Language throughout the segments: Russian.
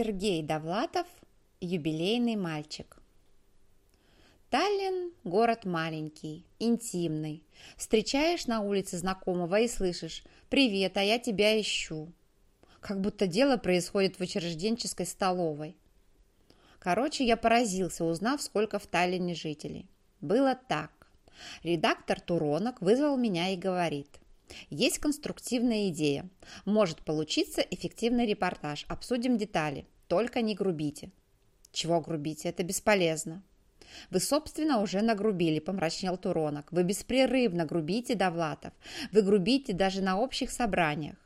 Сергей Довлатов «Юбилейный мальчик». Таллин – город маленький, интимный. Встречаешь на улице знакомого и слышишь «Привет, а я тебя ищу». Как будто дело происходит в учрежденческой столовой. Короче, я поразился, узнав, сколько в Таллине жителей. Было так. Редактор Туронок вызвал меня и говорит. Есть конструктивная идея. Может получиться эффективный репортаж. Обсудим детали. Только не грубите. Чего грубите? Это бесполезно. Вы, собственно, уже нагрубили, помрачнел Туронок. Вы беспрерывно грубите, Довлатов. Вы грубите даже на общих собраниях.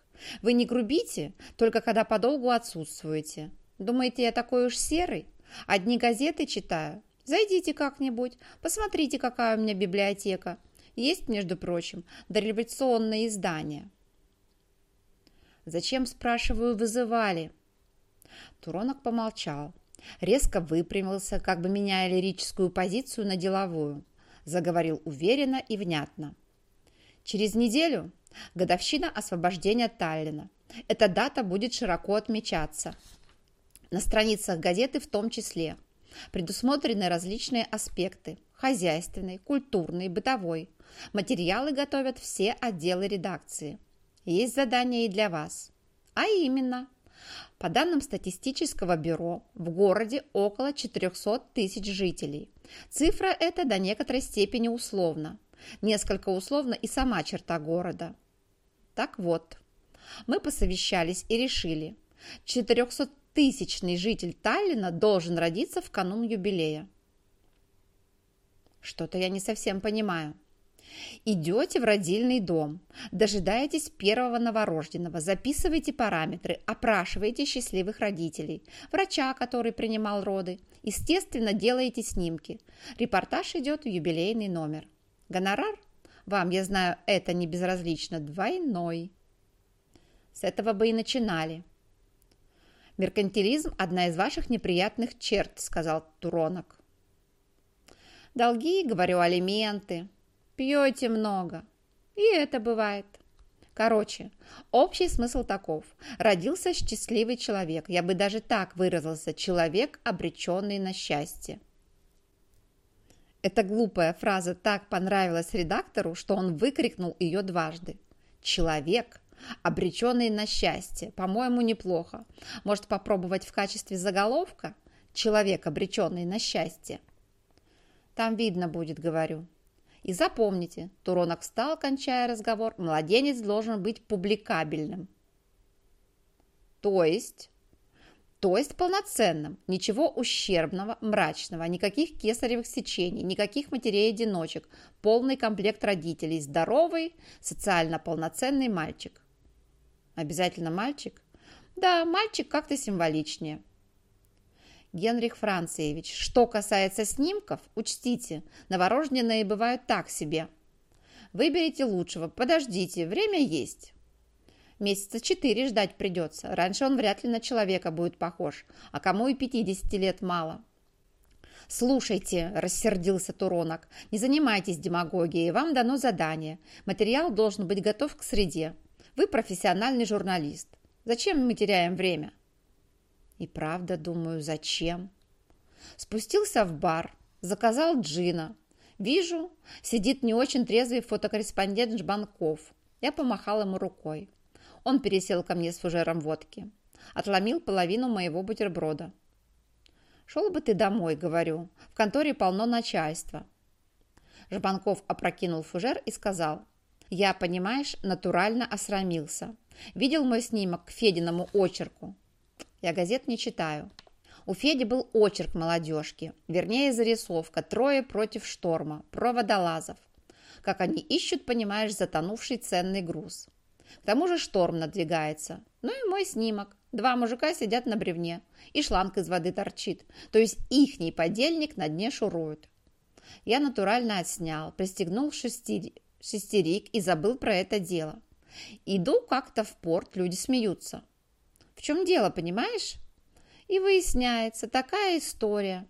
Вы не грубите, только когда подолгу отсутствуете. Думаете, я такой уж серый? Одни газеты читаю. Зайдите как-нибудь, посмотрите, какая у меня библиотека. Есть, между прочим, дореволюционное издание. «Зачем, спрашиваю, вызывали?» Туронок помолчал, резко выпрямился, как бы меняя лирическую позицию на деловую. Заговорил уверенно и внятно. «Через неделю годовщина освобождения Таллина. Эта дата будет широко отмечаться. На страницах газеты в том числе. Предусмотрены различные аспекты – хозяйственный, культурный, бытовой. Материалы готовят все отделы редакции. Есть задание и для вас. А именно, по данным статистического бюро, в городе около 400 тысяч жителей. Цифра эта до некоторой степени условна. Несколько условно и сама черта города. Так вот, мы посовещались и решили, 400-тысячный житель Таллина должен родиться в канун юбилея. Что-то я не совсем понимаю. Идете в родильный дом, дожидаетесь первого новорожденного, записываете параметры, опрашиваете счастливых родителей, врача, который принимал роды, естественно, делаете снимки. Репортаж идет в юбилейный номер. Гонорар? Вам, я знаю, это не безразлично, двойной. С этого бы и начинали. «Меркантилизм – одна из ваших неприятных черт», – сказал Туронок. «Долги, говорю, алименты, Пьете много. И это бывает. Короче, общий смысл таков. Родился счастливый человек. Я бы даже так выразился. Человек, обреченный на счастье. Эта глупая фраза так понравилась редактору, что он выкрикнул ее дважды. Человек, обреченный на счастье. По-моему, неплохо. Может попробовать в качестве заголовка? Человек, обреченный на счастье. Там видно будет, говорю. И запомните, Туронок встал, кончая разговор, младенец должен быть публикабельным. То есть? То есть полноценным, ничего ущербного, мрачного, никаких кесаревых сечений, никаких матерей-одиночек, полный комплект родителей, здоровый, социально полноценный мальчик. Обязательно мальчик? Да, мальчик как-то символичнее. Генрих Франциевич, что касается снимков, учтите, новорожденные бывают так себе. Выберите лучшего, подождите, время есть. Месяца четыре ждать придется. Раньше он вряд ли на человека будет похож, а кому и 50 лет мало. «Слушайте», – рассердился Туронок, – «не занимайтесь демагогией, вам дано задание. Материал должен быть готов к среде. Вы профессиональный журналист. Зачем мы теряем время?» И правда, думаю, зачем? Спустился в бар, заказал джина. Вижу, сидит не очень трезвый фотокорреспондент Жбанков. Я помахал ему рукой. Он пересел ко мне с фужером водки. Отломил половину моего бутерброда. «Шел бы ты домой», — говорю. «В конторе полно начальства». Жбанков опрокинул фужер и сказал. «Я, понимаешь, натурально осрамился. Видел мой снимок к Фединому очерку. Я газет не читаю. У Феди был очерк молодежки, вернее зарисовка «Трое против шторма», про водолазов. Как они ищут, понимаешь, затонувший ценный груз. К тому же шторм надвигается. Ну и мой снимок. Два мужика сидят на бревне, и шланг из воды торчит. То есть ихний подельник на дне шурует. Я натурально отснял, пристегнул шестери... шестерик и забыл про это дело. Иду как-то в порт, люди смеются. Чем дело, понимаешь? И выясняется, такая история.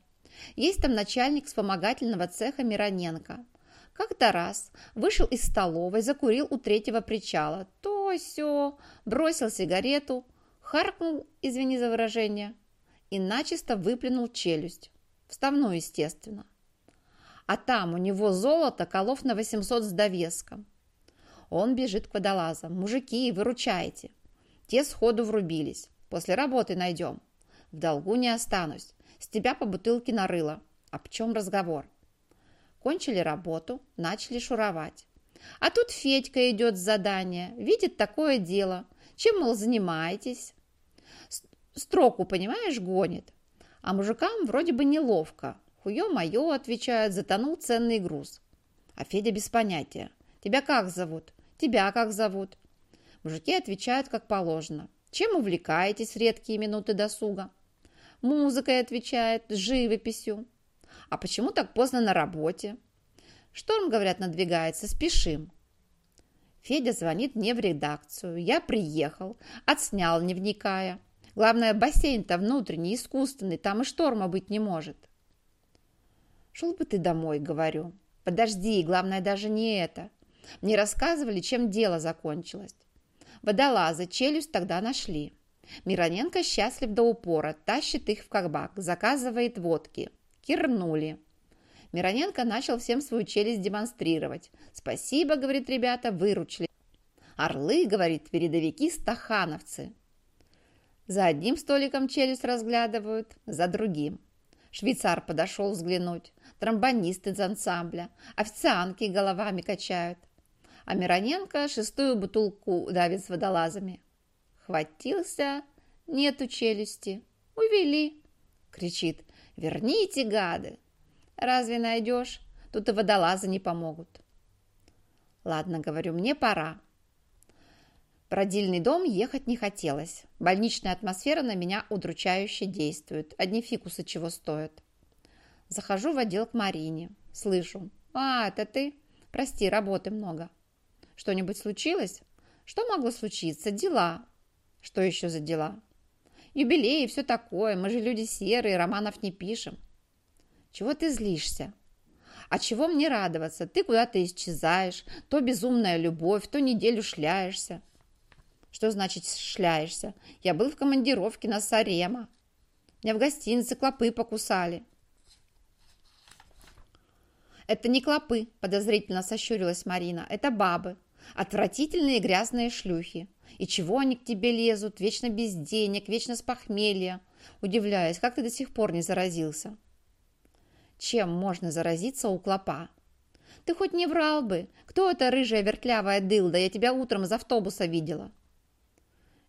Есть там начальник вспомогательного цеха Мироненко. Как-то раз вышел из столовой, закурил у третьего причала. То все бросил сигарету, харкнул, извини за выражение, и начисто выплюнул челюсть. Вставную, естественно. А там у него золото колов на 800 с довеском. Он бежит к водолазам. «Мужики, выручайте!» Те сходу врубились. «После работы найдем. В долгу не останусь. С тебя по бутылке нарыло. Об чем разговор?» Кончили работу, начали шуровать. А тут Федька идет с задания, видит такое дело. Чем, мол, занимаетесь? Строку, понимаешь, гонит. А мужикам вроде бы неловко. Хуё-моё, отвечают, затонул ценный груз. А Федя без понятия. Тебя как зовут? Тебя как зовут? Мужики отвечают, как положено. Чем увлекаетесь редкие минуты досуга? Музыкой отвечает, живописью. А почему так поздно на работе? Шторм, говорят, надвигается, спешим. Федя звонит мне в редакцию. Я приехал, отснял, не вникая. Главное, бассейн-то внутренний, искусственный, там и шторма быть не может. Шел бы ты домой, говорю. Подожди, главное даже не это. Мне рассказывали, чем дело закончилось. Водолаза челюсть тогда нашли. Мироненко счастлив до упора, тащит их в кабак, заказывает водки. Кирнули. Мироненко начал всем свою челюсть демонстрировать. «Спасибо, — говорит ребята, — выручили. Орлы, — говорит, — передовики стахановцы». За одним столиком челюсть разглядывают, за другим. Швейцар подошел взглянуть, тромбонисты из ансамбля, официантки головами качают. А Мироненко шестую бутылку давит с водолазами. Хватился, нету челюсти, увели. Кричит, верните, гады, Разве найдешь? Тут и водолазы не помогут. Ладно, говорю, мне пора. Родильный дом ехать не хотелось. Больничная атмосфера на меня удручающе действует. Одни фикусы чего стоят. Захожу в отдел к Марине. Слышу. «А, это ты? Прости, работы много». «Что-нибудь случилось?» «Что могло случиться? Дела». «Что еще за дела?» «Юбилей и все такое. Мы же люди серые, романов не пишем». Чего ты злишься? А чего мне радоваться? Ты куда-то исчезаешь, то безумная любовь, то неделю шляешься. Что значит шляешься? Я был в командировке на Сарема. Меня в гостинице клопы покусали. Это не клопы, подозрительно сощурилась Марина. Это бабы. Отвратительные грязные шлюхи. И чего они к тебе лезут? Вечно без денег, вечно с похмелья. Удивляюсь, как ты до сих пор не заразился? чем можно заразиться у клопа. Ты хоть не врал бы. Кто эта рыжая вертлявая дылда? Я тебя утром из автобуса видела.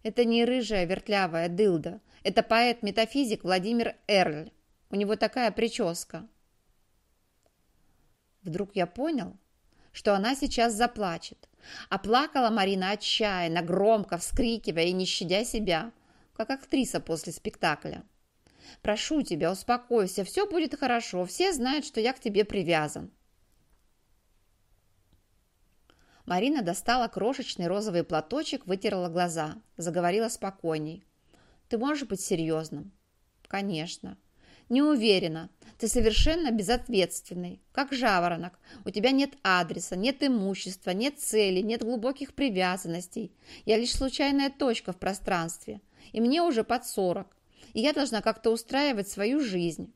Это не рыжая вертлявая дылда. Это поэт-метафизик Владимир Эрль. У него такая прическа. Вдруг я понял, что она сейчас заплачет. А плакала Марина отчаянно, громко, вскрикивая и не щадя себя, как актриса после спектакля. Прошу тебя, успокойся, все будет хорошо, все знают, что я к тебе привязан». Марина достала крошечный розовый платочек, вытерла глаза, заговорила спокойней. «Ты можешь быть серьезным?» «Конечно». «Не уверена. Ты совершенно безответственный, как жаворонок. У тебя нет адреса, нет имущества, нет цели, нет глубоких привязанностей. Я лишь случайная точка в пространстве. И мне уже под сорок и я должна как-то устраивать свою жизнь.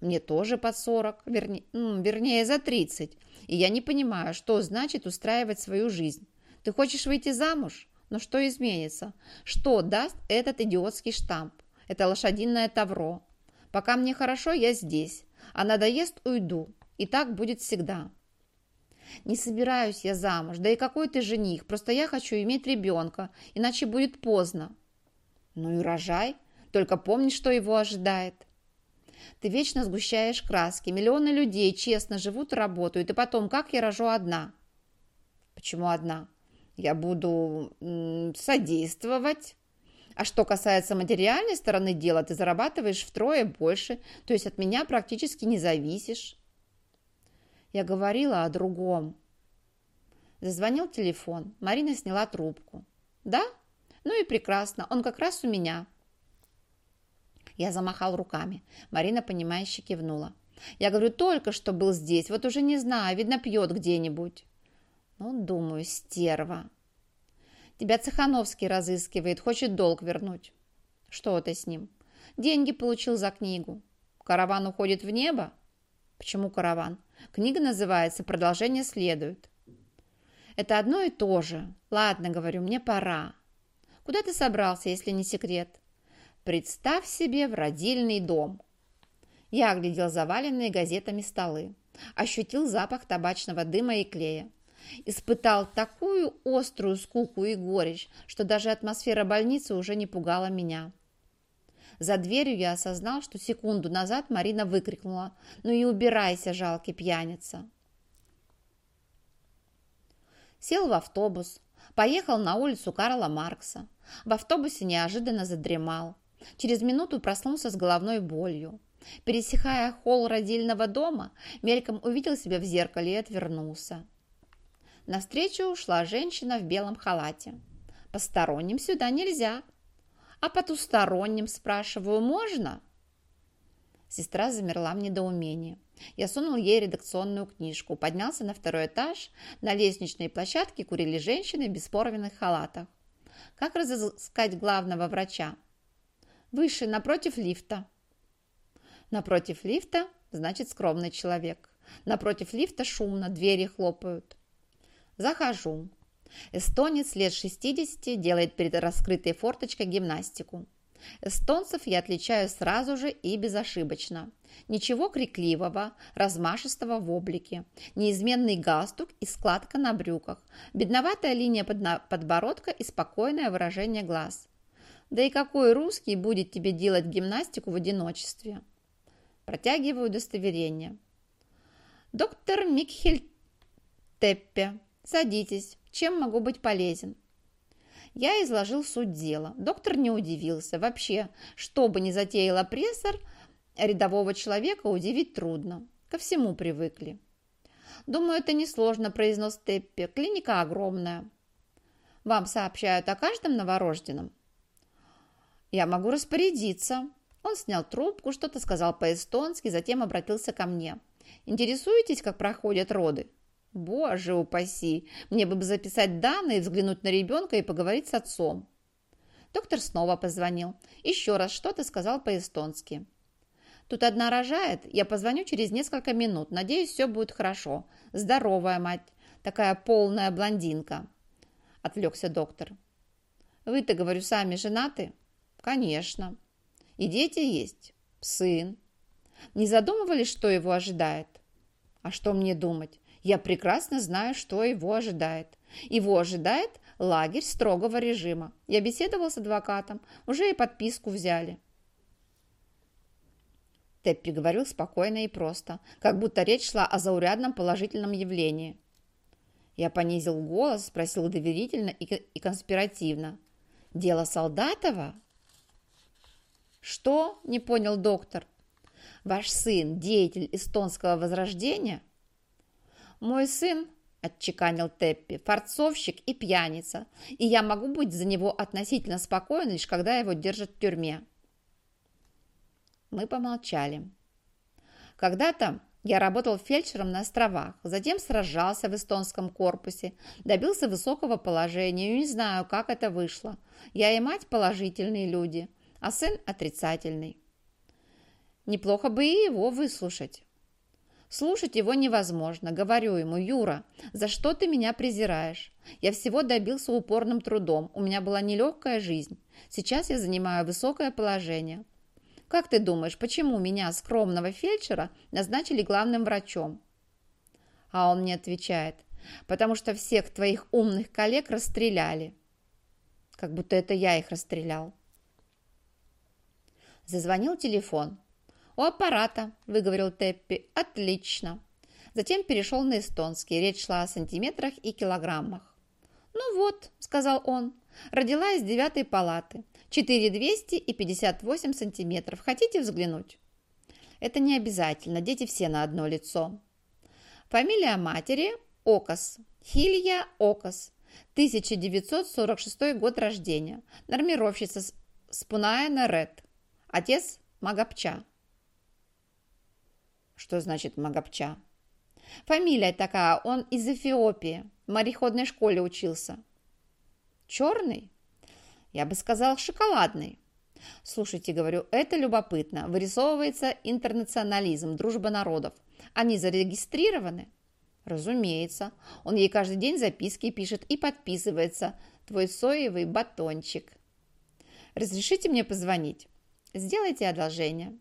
Мне тоже под 40, вернее, вернее за 30, и я не понимаю, что значит устраивать свою жизнь. Ты хочешь выйти замуж? Но что изменится? Что даст этот идиотский штамп? Это лошадиное тавро. Пока мне хорошо, я здесь, а надоест – уйду. И так будет всегда. Не собираюсь я замуж, да и какой ты жених, просто я хочу иметь ребенка, иначе будет поздно. Ну и рожай, только помни, что его ожидает. Ты вечно сгущаешь краски. Миллионы людей честно живут и работают. И потом, как я рожу одна? Почему одна? Я буду содействовать. А что касается материальной стороны дела, ты зарабатываешь втрое больше, то есть от меня практически не зависишь. Я говорила о другом. Зазвонил телефон. Марина сняла трубку. «Да? Ну и прекрасно. Он как раз у меня. Я замахал руками. Марина, понимающе кивнула. Я говорю, только что был здесь, вот уже не знаю, видно, пьет где-нибудь. Ну, думаю, стерва. Тебя Цехановский разыскивает, хочет долг вернуть. Что это с ним? Деньги получил за книгу. Караван уходит в небо? Почему караван? Книга называется «Продолжение следует». Это одно и то же. Ладно, говорю, мне пора. Куда ты собрался, если не секрет? Представь себе в родильный дом. Я оглядел заваленные газетами столы. Ощутил запах табачного дыма и клея. Испытал такую острую скуку и горечь, что даже атмосфера больницы уже не пугала меня. За дверью я осознал, что секунду назад Марина выкрикнула «Ну и убирайся, жалкий пьяница!» Сел в автобус, поехал на улицу Карла Маркса. В автобусе неожиданно задремал. Через минуту проснулся с головной болью. Пересекая холл родильного дома, мельком увидел себя в зеркале и отвернулся. Навстречу ушла женщина в белом халате. «Посторонним сюда нельзя». «А потусторонним, спрашиваю, можно?» Сестра замерла в недоумении. Я сунул ей редакционную книжку, поднялся на второй этаж. На лестничной площадке курили женщины в бесформенных халатах. Как разыскать главного врача? Выше, напротив лифта. Напротив лифта, значит, скромный человек. Напротив лифта шумно, двери хлопают. Захожу. Эстонец лет 60 делает перед раскрытой форточкой гимнастику. Эстонцев я отличаю сразу же и безошибочно. Ничего крикливого, размашистого в облике, неизменный галстук и складка на брюках, бедноватая линия подбородка и спокойное выражение глаз. Да и какой русский будет тебе делать гимнастику в одиночестве? Протягиваю удостоверение. Доктор Микхель Теппе, садитесь. Чем могу быть полезен? Я изложил суть дела. Доктор не удивился. Вообще, что бы ни затеяла прессор, рядового человека удивить трудно. Ко всему привыкли. Думаю, это несложно, произнес Теппи. Клиника огромная. Вам сообщают о каждом новорожденном? Я могу распорядиться. Он снял трубку, что-то сказал по-эстонски, затем обратился ко мне. Интересуетесь, как проходят роды? Боже упаси! Мне бы записать данные, взглянуть на ребенка и поговорить с отцом. Доктор снова позвонил. Еще раз что-то сказал по-эстонски. Тут одна рожает, я позвоню через несколько минут. Надеюсь, все будет хорошо. Здоровая мать, такая полная блондинка. Отвлекся доктор. Вы-то, говорю, сами женаты? Конечно. И дети есть? Сын. Не задумывались, что его ожидает? А что мне думать? Я прекрасно знаю, что его ожидает. Его ожидает лагерь строгого режима. Я беседовал с адвокатом, уже и подписку взяли. Теппи говорил спокойно и просто, как будто речь шла о заурядном положительном явлении. Я понизил голос, спросил доверительно и, конспиративно. «Дело Солдатова?» «Что?» – не понял доктор. «Ваш сын – деятель эстонского возрождения?» «Мой сын, – отчеканил Теппи, – форцовщик и пьяница, и я могу быть за него относительно спокоен, лишь когда его держат в тюрьме». Мы помолчали. Когда-то я работал фельдшером на островах, затем сражался в эстонском корпусе, добился высокого положения и не знаю, как это вышло. Я и мать положительные люди, а сын отрицательный. Неплохо бы и его выслушать. Слушать его невозможно. Говорю ему, Юра, за что ты меня презираешь? Я всего добился упорным трудом. У меня была нелегкая жизнь. Сейчас я занимаю высокое положение. Как ты думаешь, почему меня, скромного фельдшера, назначили главным врачом? А он мне отвечает, потому что всех твоих умных коллег расстреляли. Как будто это я их расстрелял. Зазвонил телефон. «У аппарата», – выговорил Теппи. «Отлично». Затем перешел на эстонский. Речь шла о сантиметрах и килограммах. «Ну вот», – сказал он, – «родила из девятой палаты. 4200 и 58 сантиметров. Хотите взглянуть?» «Это не обязательно. Дети все на одно лицо». Фамилия матери – Окас. Хилья Окас. 1946 год рождения. Нормировщица Спуная Нерет. Отец – Магапча. Что значит Магапча? Фамилия такая, он из Эфиопии. В мореходной школе учился. Черный? Я бы сказал, шоколадный. Слушайте, говорю, это любопытно. Вырисовывается интернационализм, дружба народов. Они зарегистрированы? Разумеется. Он ей каждый день записки пишет и подписывается. Твой соевый батончик. Разрешите мне позвонить? Сделайте одолжение.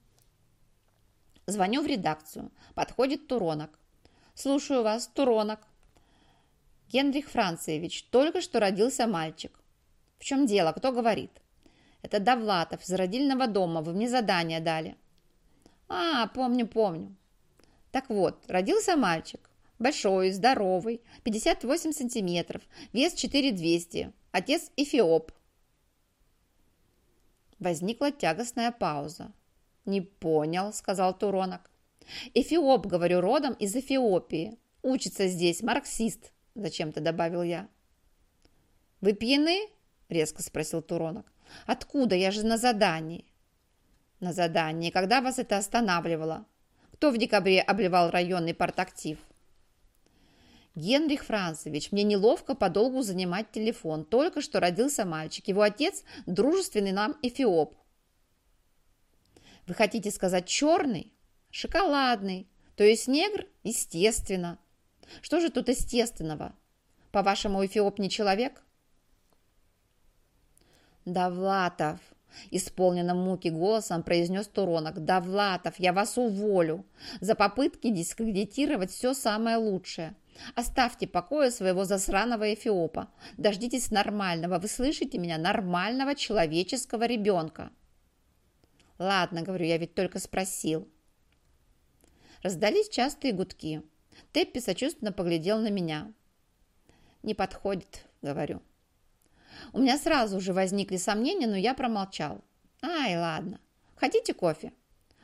Звоню в редакцию. Подходит Туронок. Слушаю вас, Туронок. Генрих Францевич, только что родился мальчик. В чем дело? Кто говорит? Это Довлатов из родильного дома. Вы мне задание дали. А, помню, помню. Так вот, родился мальчик. Большой, здоровый, 58 сантиметров, вес 4200, отец эфиоп. Возникла тягостная пауза. «Не понял», — сказал Туронок. «Эфиоп, говорю, родом из Эфиопии. Учится здесь, марксист», — зачем-то добавил я. «Вы пьяны?» — резко спросил Туронок. «Откуда? Я же на задании». «На задании. Когда вас это останавливало? Кто в декабре обливал районный портактив?» «Генрих Францевич, мне неловко подолгу занимать телефон. Только что родился мальчик. Его отец – дружественный нам эфиоп». «Вы хотите сказать черный?» «Шоколадный. То есть негр? Естественно. Что же тут естественного? По-вашему, эфиоп не человек?» «Давлатов!» – исполненным муки голосом произнес Туронок. «Давлатов, я вас уволю за попытки дискредитировать все самое лучшее. Оставьте покоя своего засраного эфиопа. Дождитесь нормального, вы слышите меня, нормального человеческого ребенка. Ладно, говорю, я ведь только спросил. Раздались частые гудки. Теппи сочувственно поглядел на меня. Не подходит, говорю. У меня сразу же возникли сомнения, но я промолчал. Ай, ладно. Хотите кофе?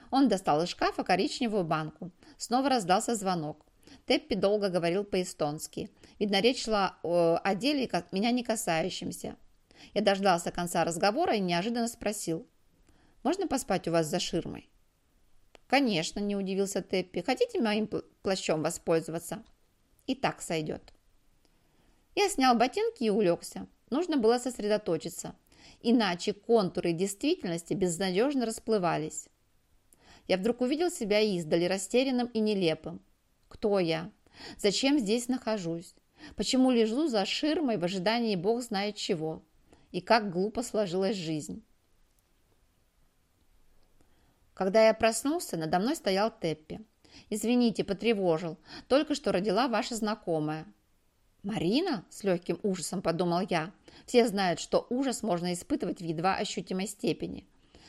Он достал из шкафа коричневую банку. Снова раздался звонок. Теппи долго говорил по-эстонски. Видно, речь шла о деле, меня не касающемся. Я дождался конца разговора и неожиданно спросил. «Можно поспать у вас за ширмой?» «Конечно», – не удивился Теппи. «Хотите моим плащом воспользоваться?» «И так сойдет». Я снял ботинки и улегся. Нужно было сосредоточиться. Иначе контуры действительности безнадежно расплывались. Я вдруг увидел себя издали, растерянным и нелепым. Кто я? Зачем здесь нахожусь? Почему лежу за ширмой в ожидании бог знает чего? И как глупо сложилась жизнь. Когда я проснулся, надо мной стоял Теппи. «Извините, потревожил. Только что родила ваша знакомая». «Марина?» – с легким ужасом подумал я. Все знают, что ужас можно испытывать в едва ощутимой степени.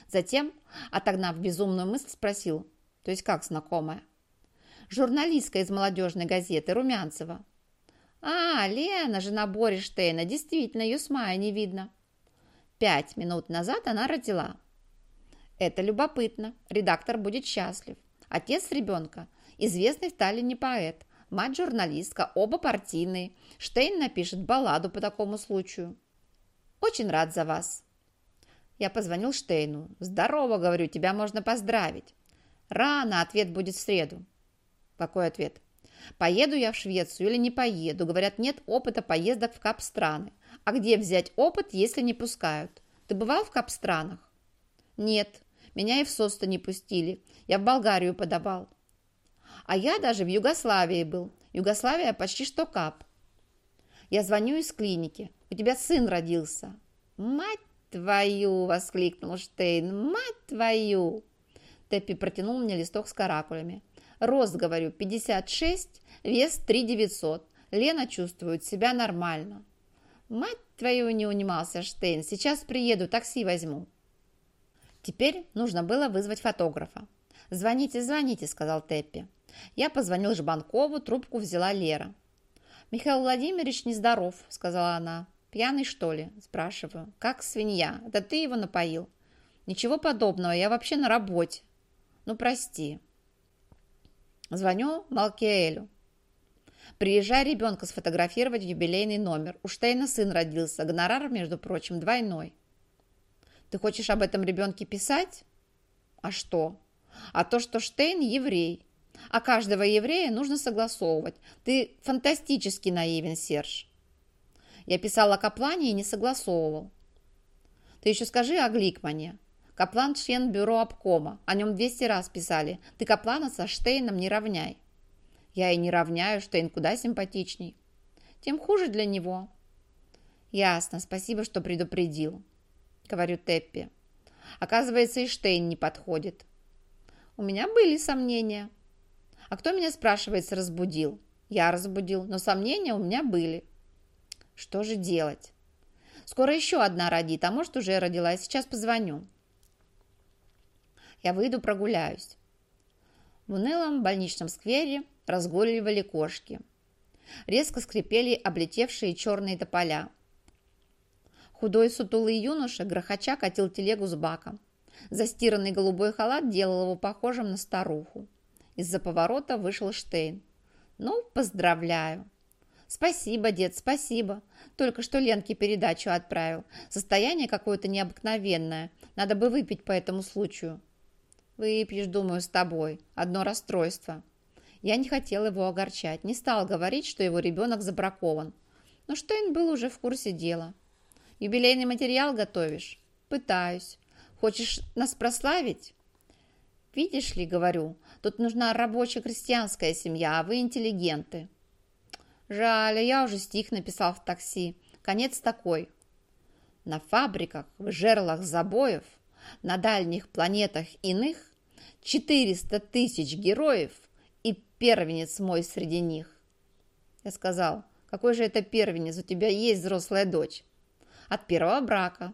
Затем, отогнав безумную мысль, спросил, то есть как знакомая? журналистка из молодежной газеты Румянцева. «А, Лена, жена Бориштейна, действительно, ее с мая не видно». Пять минут назад она родила. Это любопытно. Редактор будет счастлив. Отец ребенка – известный в Таллине поэт, мать журналистка, оба партийные. Штейн напишет балладу по такому случаю. Очень рад за вас. Я позвонил Штейну. «Здорово, говорю, тебя можно поздравить». «Рано, ответ будет в среду». Какой ответ? Поеду я в Швецию или не поеду? Говорят, нет опыта поездок в кап-страны. А где взять опыт, если не пускают? Ты бывал в кап-странах? Нет, меня и в СОСТа не пустили. Я в Болгарию подавал. А я даже в Югославии был. Югославия почти что кап. Я звоню из клиники. У тебя сын родился. Мать твою! Воскликнул Штейн. Мать твою! Теппи протянул мне листок с каракулями. Рост, говорю, 56, вес 3900. Лена чувствует себя нормально. Мать твою не унимался Штейн. Сейчас приеду, такси возьму. Теперь нужно было вызвать фотографа. «Звоните, звоните», — сказал Теппи. Я позвонил Жбанкову, трубку взяла Лера. «Михаил Владимирович нездоров», — сказала она. «Пьяный, что ли?» – спрашиваю. «Как свинья? Это ты его напоил?» «Ничего подобного, я вообще на работе». «Ну, прости». Звоню Малкиэлю. Приезжай ребенка сфотографировать в юбилейный номер. У Штейна сын родился. Гонорар, между прочим, двойной. Ты хочешь об этом ребенке писать? А что? А то, что Штейн еврей. А каждого еврея нужно согласовывать. Ты фантастически наивен, Серж. Я писал о Каплане и не согласовывал. Ты еще скажи о Гликмане. Каплан член бюро обкома. О нем 200 раз писали. Ты Каплана со Штейном не равняй. Я и не равняю, Штейн куда симпатичней. Тем хуже для него. Ясно, спасибо, что предупредил. Говорю Теппи. Оказывается, и Штейн не подходит. У меня были сомнения. А кто меня, спрашивается, разбудил? Я разбудил, но сомнения у меня были. Что же делать? Скоро еще одна родит, а может, уже родила. Сейчас позвоню. Я выйду прогуляюсь. В унылом больничном сквере разгуливали кошки. Резко скрипели облетевшие черные тополя. Худой сутулый юноша грохоча катил телегу с баком. Застиранный голубой халат делал его похожим на старуху. Из-за поворота вышел Штейн. «Ну, поздравляю!» «Спасибо, дед, спасибо. Только что Ленке передачу отправил. Состояние какое-то необыкновенное. Надо бы выпить по этому случаю». Выпьешь, думаю, с тобой. Одно расстройство. Я не хотел его огорчать, не стал говорить, что его ребенок забракован. Но Штейн был уже в курсе дела. Юбилейный материал готовишь? Пытаюсь. Хочешь нас прославить? Видишь ли, говорю, тут нужна рабочая крестьянская семья, а вы интеллигенты. Жаль, я уже стих написал в такси. Конец такой. На фабриках, в жерлах забоев, на дальних планетах иных 400 тысяч героев и первенец мой среди них. Я сказал, какой же это первенец, у тебя есть взрослая дочь? От первого брака.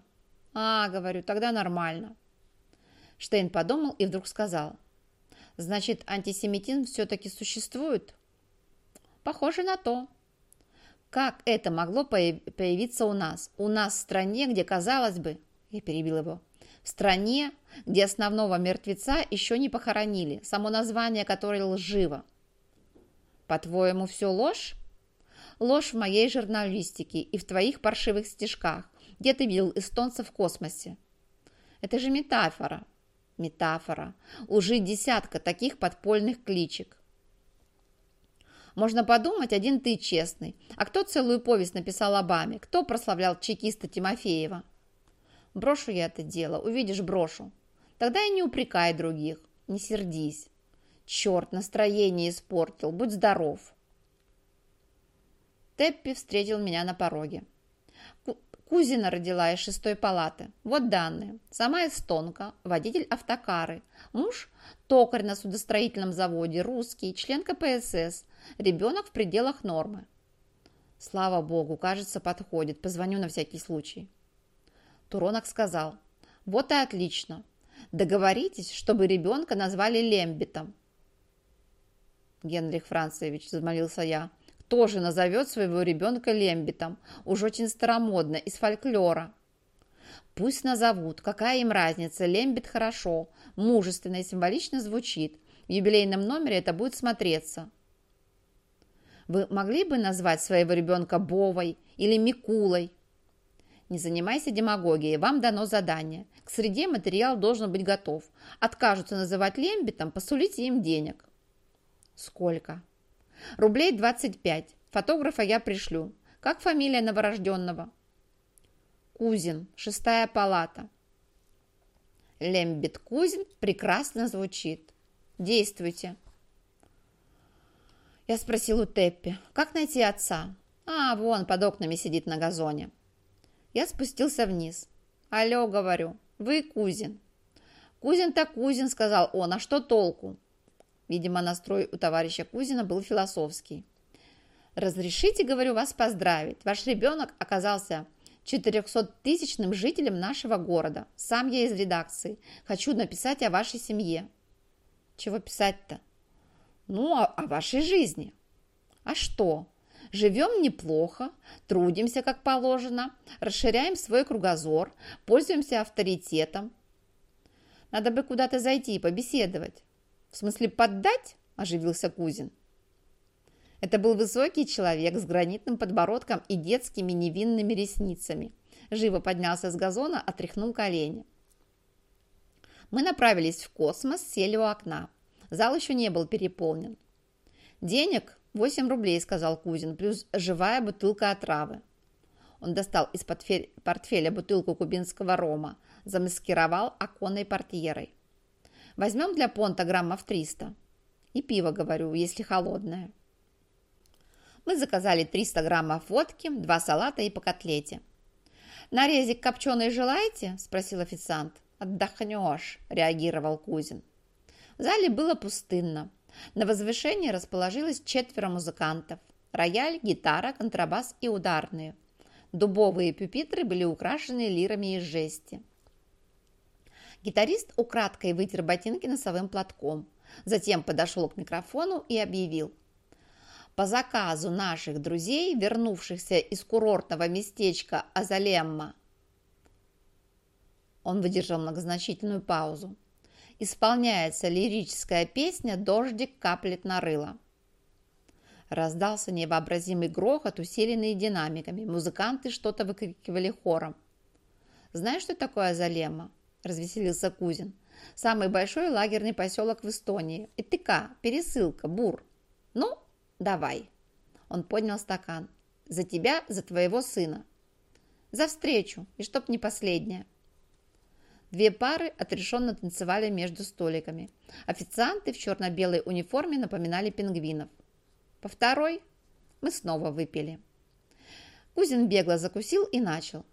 А, говорю, тогда нормально. Штейн подумал и вдруг сказал, значит, антисемитизм все-таки существует? Похоже на то. Как это могло появиться у нас? У нас в стране, где, казалось бы, я перебил его, в стране, где основного мертвеца еще не похоронили, само название которой лживо. По-твоему, все ложь? Ложь в моей журналистике и в твоих паршивых стишках. Где ты видел эстонца в космосе? Это же метафора. Метафора. Уже десятка таких подпольных кличек. Можно подумать, один ты честный. А кто целую повесть написал Обаме? Кто прославлял чекиста Тимофеева? Брошу я это дело, увидишь, брошу. Тогда и не упрекай других, не сердись. Черт, настроение испортил, будь здоров. Теппи встретил меня на пороге. Кузина родила из шестой палаты. Вот данные. Сама эстонка, водитель автокары. Муж – токарь на судостроительном заводе, русский, член КПСС. Ребенок в пределах нормы. Слава богу, кажется, подходит. Позвоню на всякий случай. Туронок сказал, «Вот и отлично. Договоритесь, чтобы ребенка назвали Лембитом». Генрих Францевич, взмолился я, кто же назовет своего ребенка Лембитом? Уж очень старомодно, из фольклора. Пусть назовут, какая им разница, Лембит хорошо, мужественно и символично звучит. В юбилейном номере это будет смотреться. Вы могли бы назвать своего ребенка Бовой или Микулой? Не занимайся демагогией, вам дано задание. К среде материал должен быть готов. Откажутся называть лембитом, посулите им денег. Сколько? Рублей 25. Фотографа я пришлю. Как фамилия новорожденного? Кузин, шестая палата. Лембит Кузин прекрасно звучит. Действуйте. Я спросил у Теппи, как найти отца? А, вон, под окнами сидит на газоне. Я спустился вниз. «Алло», — говорю, — «вы Кузин». «Кузин-то Кузин», — сказал он, — «а что толку?» Видимо, настрой у товарища Кузина был философский. «Разрешите, — говорю, — вас поздравить. Ваш ребенок оказался 400-тысячным жителем нашего города. Сам я из редакции. Хочу написать о вашей семье». «Чего писать-то?» «Ну, о, о вашей жизни». «А что? Живем неплохо, трудимся как положено, расширяем свой кругозор, пользуемся авторитетом. Надо бы куда-то зайти и побеседовать. В смысле поддать? Оживился Кузин. Это был высокий человек с гранитным подбородком и детскими невинными ресницами. Живо поднялся с газона, отряхнул колени. Мы направились в космос, сели у окна. Зал еще не был переполнен. Денег «Восемь рублей», — сказал Кузин, плюс живая бутылка отравы. Он достал из портфеля бутылку кубинского рома, замаскировал оконной портьерой. Возьмем для понта граммов 300. И пиво, говорю, если холодное. Мы заказали 300 граммов водки, два салата и по котлете. «Нарезик копченый желаете?» – спросил официант. «Отдохнешь», – реагировал Кузин. В зале было пустынно. На возвышении расположилось четверо музыкантов. Рояль, гитара, контрабас и ударные. Дубовые пюпитры были украшены лирами из жести. Гитарист украдкой вытер ботинки носовым платком. Затем подошел к микрофону и объявил. По заказу наших друзей, вернувшихся из курортного местечка Азалемма, он выдержал многозначительную паузу. Исполняется лирическая песня «Дождик каплет на рыло». Раздался невообразимый грохот, усиленный динамиками. Музыканты что-то выкрикивали хором. «Знаешь, что такое Азалема?» – развеселился Кузин. «Самый большой лагерный поселок в Эстонии. Итыка, пересылка, бур. Ну, давай». Он поднял стакан. «За тебя, за твоего сына». «За встречу, и чтоб не последняя». Две пары отрешенно танцевали между столиками. Официанты в черно-белой униформе напоминали пингвинов. По второй мы снова выпили. Кузин бегло закусил и начал.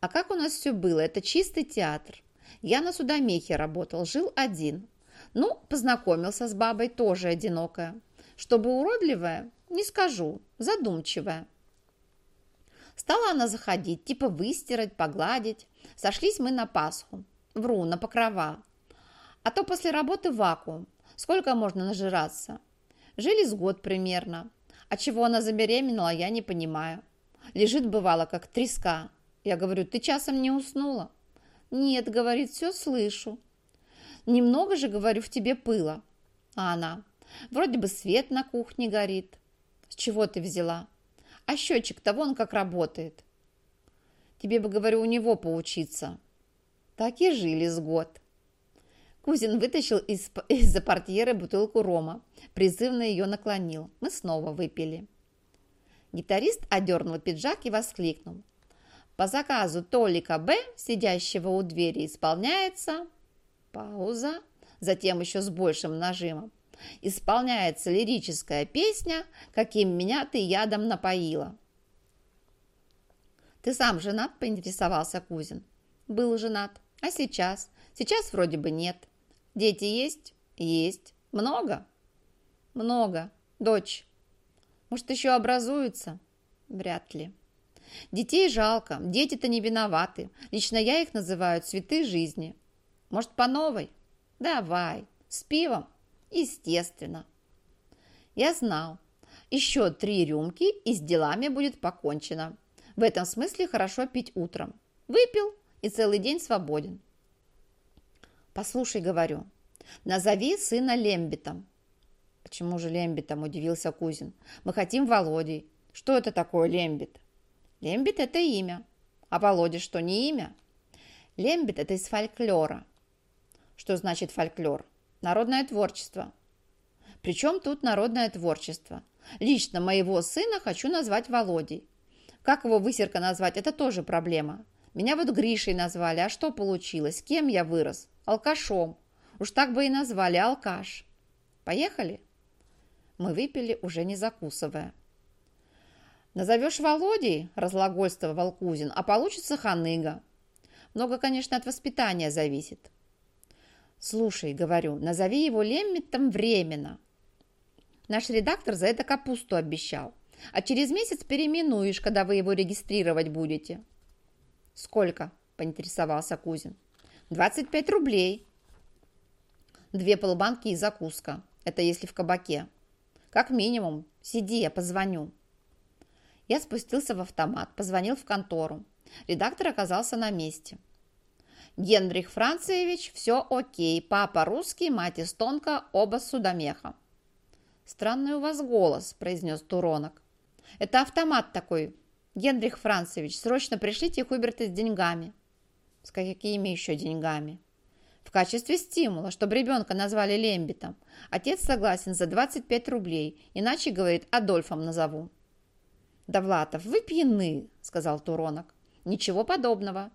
А как у нас все было? Это чистый театр. Я на судомехе работал, жил один. Ну, познакомился с бабой, тоже одинокая. Чтобы уродливая, не скажу, задумчивая. Стала она заходить, типа выстирать, погладить. Сошлись мы на Пасху. Вру, на покрова. А то после работы вакуум. Сколько можно нажираться? Жили с год примерно. А чего она забеременела, я не понимаю. Лежит, бывало, как треска. Я говорю, ты часом не уснула? Нет, говорит, все слышу. Немного же, говорю, в тебе пыла. А она, вроде бы свет на кухне горит. С чего ты взяла? А счетчик-то вон как работает. Тебе бы, говорю, у него поучиться. Так и жили с год. Кузин вытащил из, из-за портьеры бутылку рома, призывно ее наклонил. Мы снова выпили. Гитарист одернул пиджак и воскликнул. По заказу Толика Б, сидящего у двери, исполняется... Пауза. Затем еще с большим нажимом исполняется лирическая песня «Каким меня ты ядом напоила». «Ты сам женат?» – поинтересовался Кузин. «Был женат. А сейчас? Сейчас вроде бы нет. Дети есть? Есть. Много?» «Много. Дочь. Может, еще образуются?» «Вряд ли». «Детей жалко. Дети-то не виноваты. Лично я их называю цветы жизни. Может, по новой?» «Давай. С пивом?» Естественно. Я знал. Еще три рюмки и с делами будет покончено. В этом смысле хорошо пить утром. Выпил и целый день свободен. Послушай, говорю, назови сына Лембитом. Почему же Лембитом, удивился Кузин. Мы хотим Володей. Что это такое Лембит? Лембит – это имя. А Володя что, не имя? Лембит – это из фольклора. Что значит фольклор? Народное творчество. Причем тут народное творчество? Лично моего сына хочу назвать Володей. Как его высерка назвать, это тоже проблема. Меня вот Гришей назвали, а что получилось? Кем я вырос? Алкашом. Уж так бы и назвали, алкаш. Поехали? Мы выпили, уже не закусывая. «Назовешь Володей?» – разлагольствовал Кузин, «а получится ханыга. Много, конечно, от воспитания зависит. «Слушай, — говорю, — назови его Леммитом временно. Наш редактор за это капусту обещал. А через месяц переименуешь, когда вы его регистрировать будете». «Сколько?» – поинтересовался Кузин. «25 рублей». «Две полбанки и закуска. Это если в кабаке. Как минимум. Сиди, я позвоню». Я спустился в автомат, позвонил в контору. Редактор оказался на месте. Генрих Францевич, все окей. Папа русский, мать эстонка, оба судомеха. «Странный у вас голос», – произнес Туронок. «Это автомат такой. Генрих Францевич, срочно пришлите Хуберта с деньгами». «С какими еще деньгами?» «В качестве стимула, чтобы ребенка назвали Лембитом. Отец согласен за 25 рублей, иначе, говорит, Адольфом назову». «Довлатов, вы пьяны», – сказал Туронок. «Ничего подобного.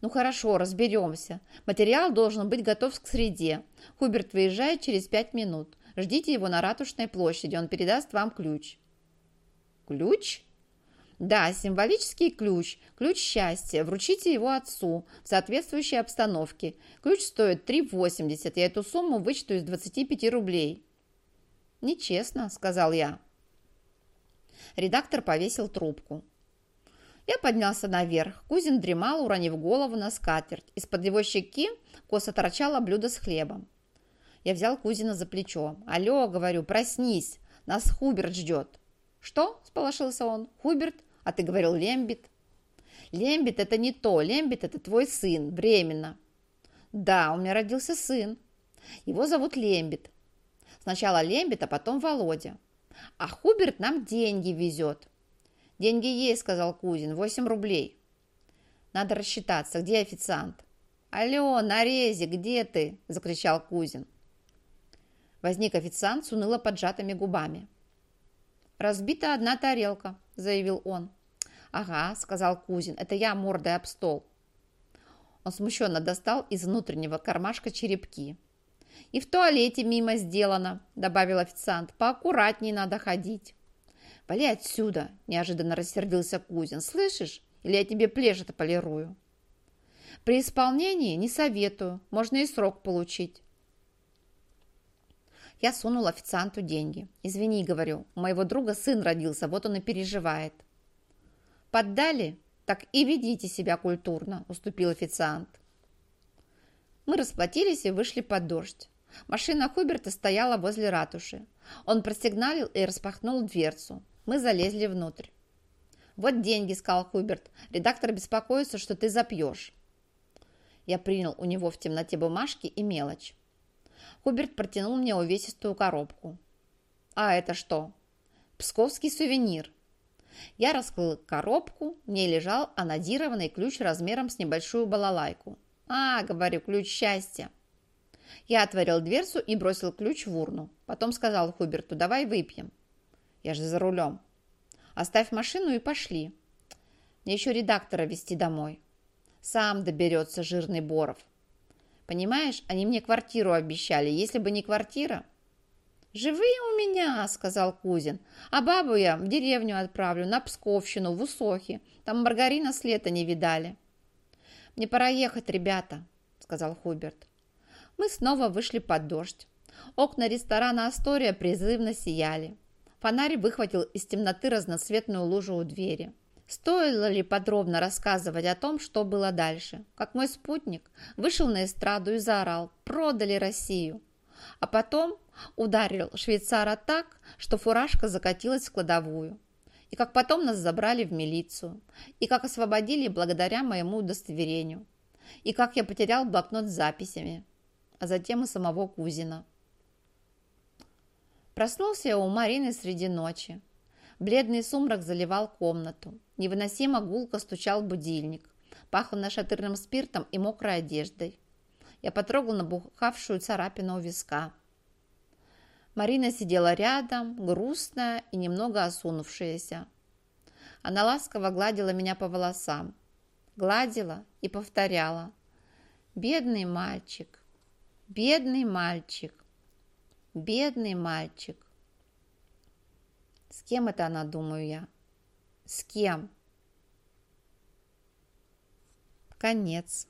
Ну хорошо, разберемся. Материал должен быть готов к среде. Хуберт выезжает через пять минут. Ждите его на Ратушной площади, он передаст вам ключ. Ключ? Да, символический ключ, ключ счастья. Вручите его отцу в соответствующей обстановке. Ключ стоит 3,80. Я эту сумму вычту из 25 рублей. Нечестно, сказал я. Редактор повесил трубку. Я поднялся наверх. Кузин дремал, уронив голову на скатерть. Из-под его щеки косо торчало блюдо с хлебом. Я взял Кузина за плечо. «Алло, — говорю, — проснись, нас Хуберт ждет». «Что?» – сполошился он. «Хуберт? А ты говорил Лембит?» «Лембит – это не то. Лембит – это твой сын. Временно». «Да, у меня родился сын. Его зовут Лембит. Сначала Лембит, а потом Володя. А Хуберт нам деньги везет». «Деньги есть», – сказал Кузин. «Восемь рублей». «Надо рассчитаться. Где официант?» «Алло, нарези, где ты?» – закричал Кузин. Возник официант с уныло поджатыми губами. «Разбита одна тарелка», – заявил он. «Ага», – сказал Кузин, – «это я мордой об стол». Он смущенно достал из внутреннего кармашка черепки. «И в туалете мимо сделано», – добавил официант. «Поаккуратней надо ходить». «Вали отсюда!» – неожиданно рассердился Кузин. «Слышишь? Или я тебе плешь-то полирую?» «При исполнении не советую. Можно и срок получить». Я сунул официанту деньги. «Извини, — говорю, — у моего друга сын родился, вот он и переживает». «Поддали? Так и ведите себя культурно», — уступил официант. Мы расплатились и вышли под дождь. Машина Хуберта стояла возле ратуши. Он просигналил и распахнул дверцу. Мы залезли внутрь. «Вот деньги», — сказал Хуберт. «Редактор беспокоится, что ты запьешь». Я принял у него в темноте бумажки и мелочь. Хуберт протянул мне увесистую коробку. «А это что?» «Псковский сувенир». Я раскрыл коробку, в ней лежал анодированный ключ размером с небольшую балалайку. «А, — говорю, — ключ счастья». Я отворил дверцу и бросил ключ в урну. Потом сказал Хуберту, давай выпьем. Я же за рулем. Оставь машину и пошли. Мне еще редактора везти домой. Сам доберется жирный Боров. Понимаешь, они мне квартиру обещали. Если бы не квартира... «Живые у меня», — сказал Кузин. «А бабу я в деревню отправлю, на Псковщину, в Усохи. Там маргарина с лета не видали». «Мне пора ехать, ребята», — сказал Хуберт. Мы снова вышли под дождь. Окна ресторана «Астория» призывно сияли. Фонарь выхватил из темноты разноцветную лужу у двери. Стоило ли подробно рассказывать о том, что было дальше? Как мой спутник вышел на эстраду и заорал «Продали Россию!» А потом ударил швейцара так, что фуражка закатилась в кладовую. И как потом нас забрали в милицию. И как освободили благодаря моему удостоверению. И как я потерял блокнот с записями. А затем и самого Кузина. Проснулся я у Марины среди ночи. Бледный сумрак заливал комнату. Невыносимо гулко стучал будильник. Пахло нашатырным спиртом и мокрой одеждой. Я потрогал набухавшую царапину у виска. Марина сидела рядом, грустная и немного осунувшаяся. Она ласково гладила меня по волосам. Гладила и повторяла. «Бедный мальчик! Бедный мальчик! Бедный мальчик!» С кем это она, думаю я? С кем? Конец.